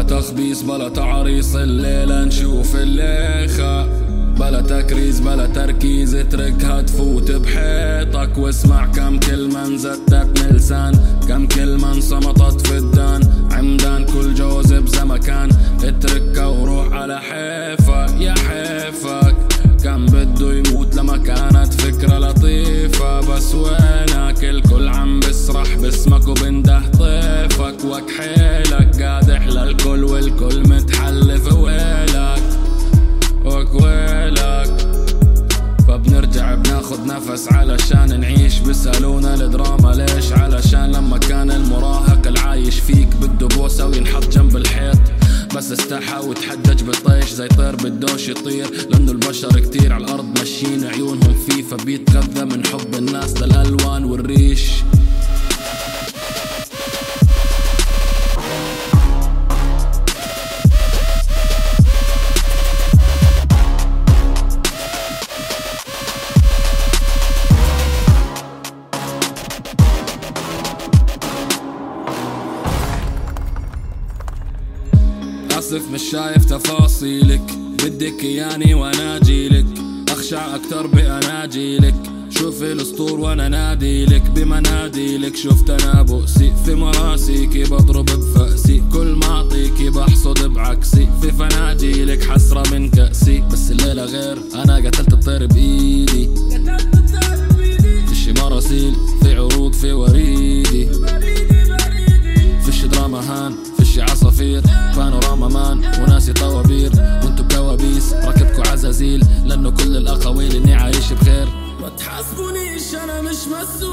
بلا تخبيص بلا تعريص الليلة نشوف الليخة. بلا تكريز بلا تركيز اتركها تفوت بحيطك. واسمع كم كلمة انزتت من لسان. كم كلمة انصمتت في الدان. عمدان كل جوز بزمكان. اتركها وروح على حيفك يا حيفك. كان بده يموت لما كانت فكرة لطيفة. بس وينك؟ الكل عم بسرح باسمك وبنده طيفك. وكحيلك نفس علشان نعيش بسألونا الدراما. ليش؟ علشان لما كان المراهق العايش فيك بده بوسة وينحط جنب الحيط. بس استحى وتحجج بالطيش زي طير بدوش يطير. لأنه البشر كتير على الأرض ماشيين عيونهم فيه فبيتغذى من حب الناس للألوان والريش. اسف مش شايف تفاصيلك. بدك إياني وأنا أجيلك. اخشع أكتر بأناجيلك. شوفي الأسطور وأنا ناديلك. بمناديلك شفت أنا بؤسي. في مراسيكي بضرب بفأسي. كل ما أعطيكي بحصد بعكسي. في فناجيلك حسرة من كأسي. بس الليلة غير. أنا قتلت الطير بإيدي. وناسي طوابير وانتو بكوابيس. راكبكو عزازيل لأنه كل الأقاويل إني عايش بخير. ما تحاسبونيش أنا مش مسؤول.